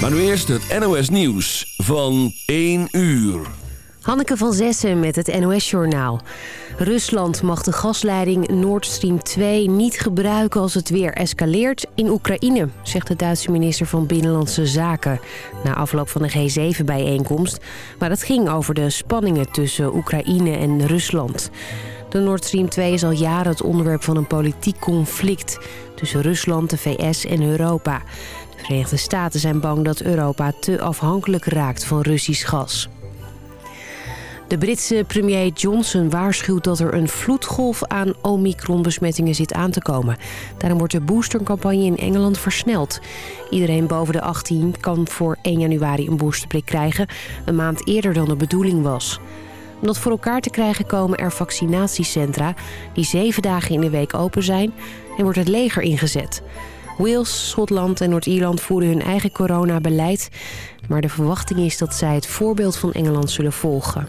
Maar nu eerst het NOS Nieuws van 1 uur. Hanneke van Zessen met het NOS-journaal. Rusland mag de gasleiding Nord Stream 2 niet gebruiken als het weer escaleert in Oekraïne, zegt de Duitse minister van Binnenlandse Zaken. Na afloop van de G7-bijeenkomst. Maar het ging over de spanningen tussen Oekraïne en Rusland. De Nord Stream 2 is al jaren het onderwerp van een politiek conflict tussen Rusland, de VS en Europa. De Verenigde Staten zijn bang dat Europa te afhankelijk raakt van Russisch gas. De Britse premier Johnson waarschuwt dat er een vloedgolf aan Omicron-besmettingen zit aan te komen. Daarom wordt de boostercampagne in Engeland versneld. Iedereen boven de 18 kan voor 1 januari een boosterprik krijgen, een maand eerder dan de bedoeling was. Om dat voor elkaar te krijgen komen er vaccinatiecentra die zeven dagen in de week open zijn en wordt het leger ingezet. Wales, Schotland en Noord-Ierland voeren hun eigen coronabeleid... maar de verwachting is dat zij het voorbeeld van Engeland zullen volgen.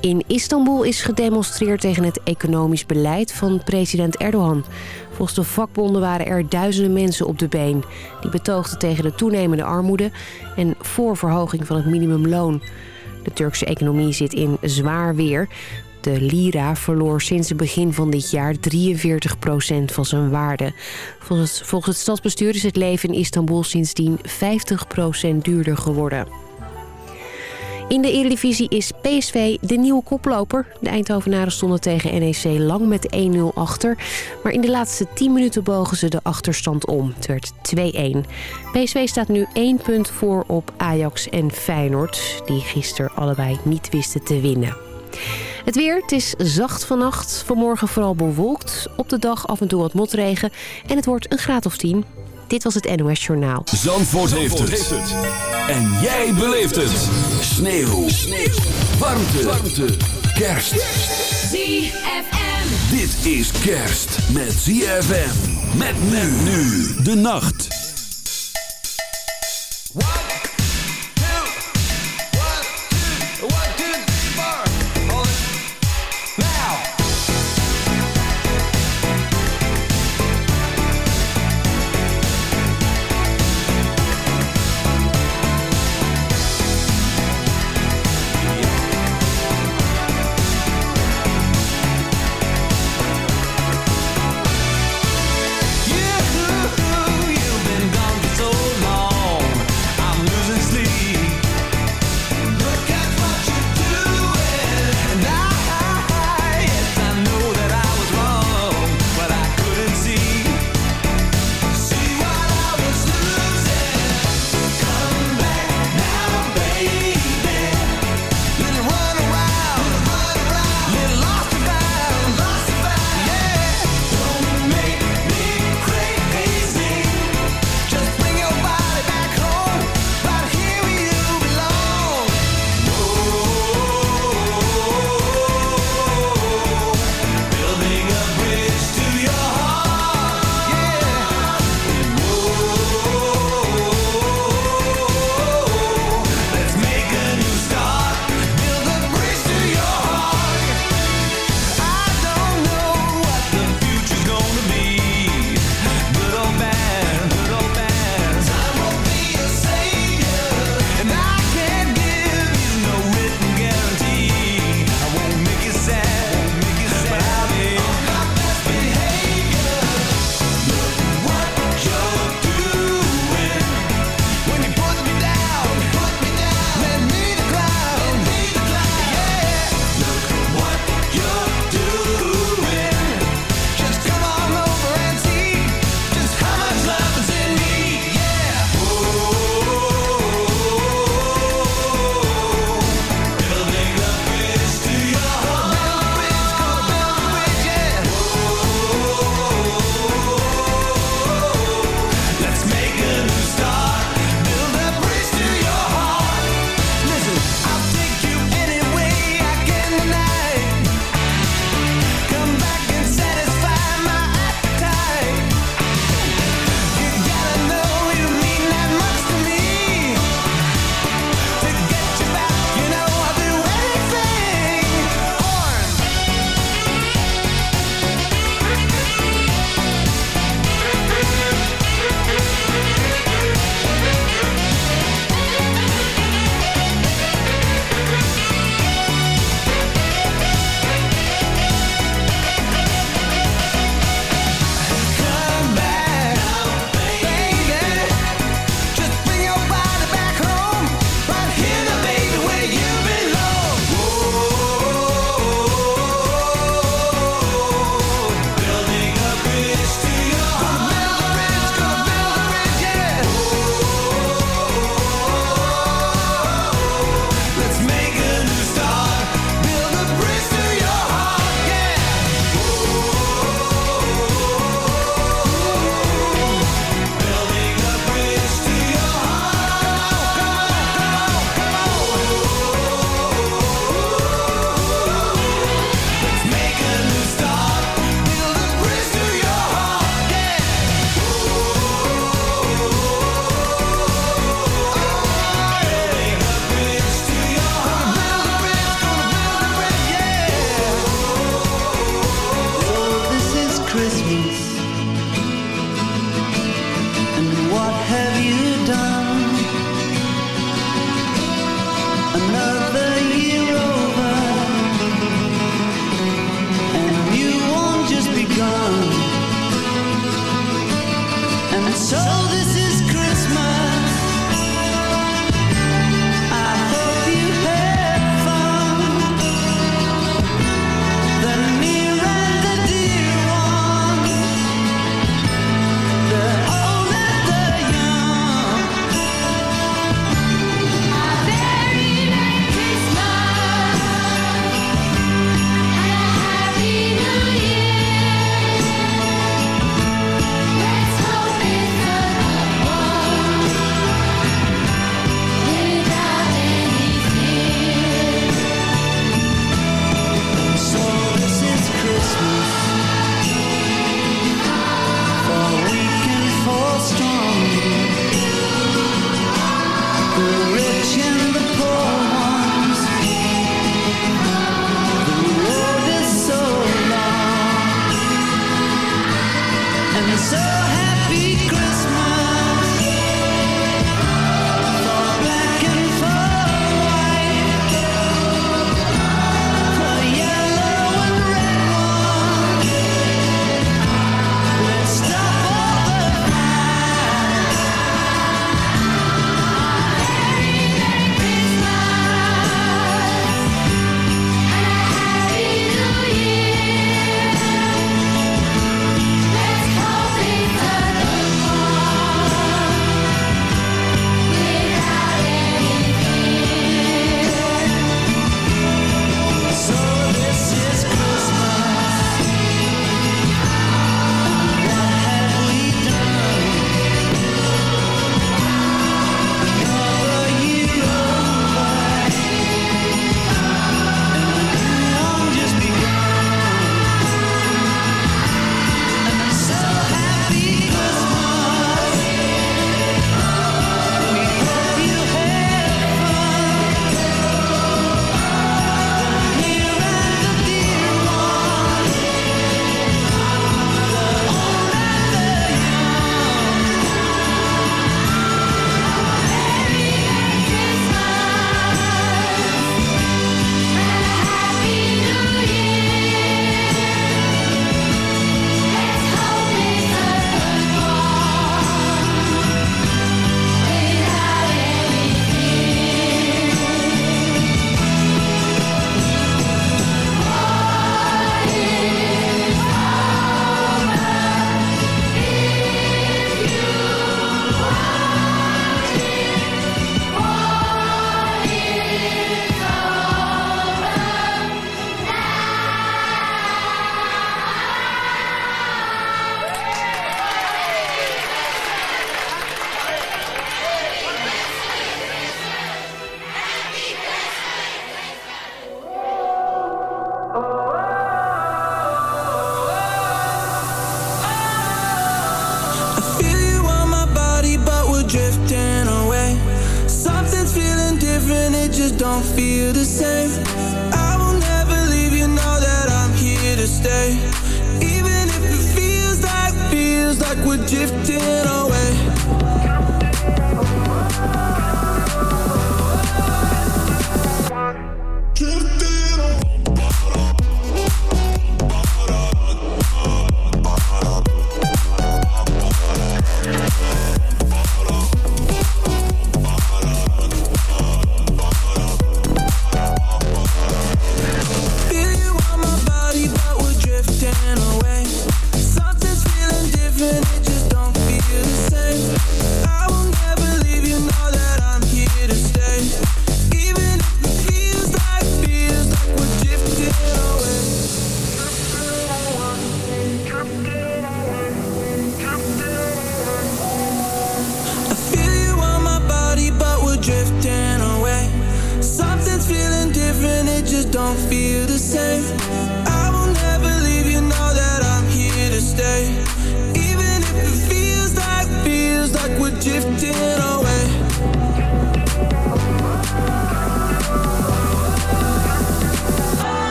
In Istanbul is gedemonstreerd tegen het economisch beleid van president Erdogan. Volgens de vakbonden waren er duizenden mensen op de been. Die betoogden tegen de toenemende armoede en voor verhoging van het minimumloon. De Turkse economie zit in zwaar weer. De lira verloor sinds het begin van dit jaar 43% van zijn waarde. Volgens, het stadsbestuur is het leven in Istanbul sindsdien 50% duurder geworden. In de Eredivisie is PSV de nieuwe koploper. De Eindhovenaren stonden tegen NEC lang met 1-0 achter. Maar in de laatste 10 minuten bogen ze de achterstand om. Het werd 2-1. PSV staat nu 1 punt voor op Ajax en Feyenoord. Die gisteren allebei niet wisten te winnen. Het weer, het is zacht vannacht. Vanmorgen vooral bewolkt. Op de dag af en toe wat motregen. En het wordt een graad of 10. Dit was het NOS Journaal. Zandvoort, heeft, het. En jij beleeft het. Sneeuw. Sneeuw. Warmte. Warmte. Kerst. ZFM. Dit is kerst met ZFM. Met men nu. De nacht.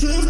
Give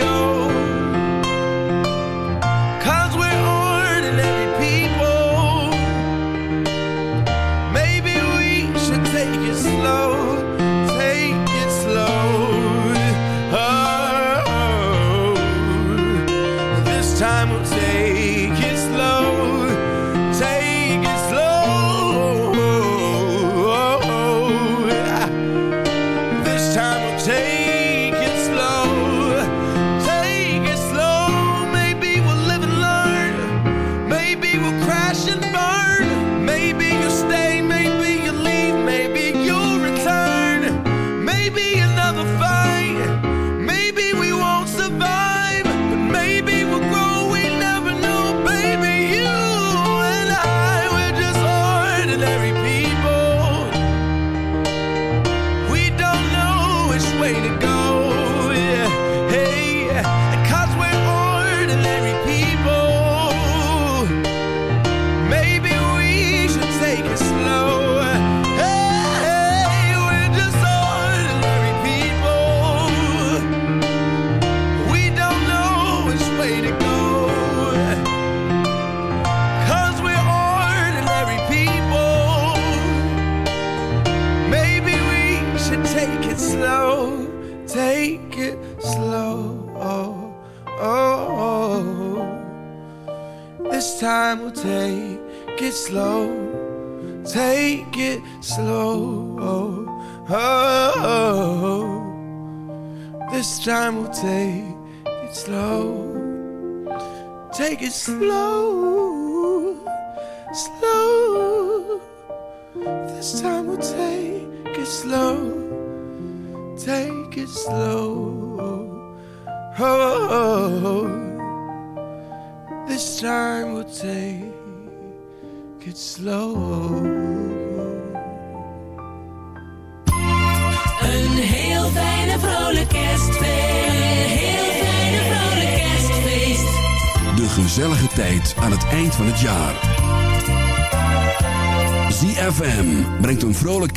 Go.